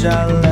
fragile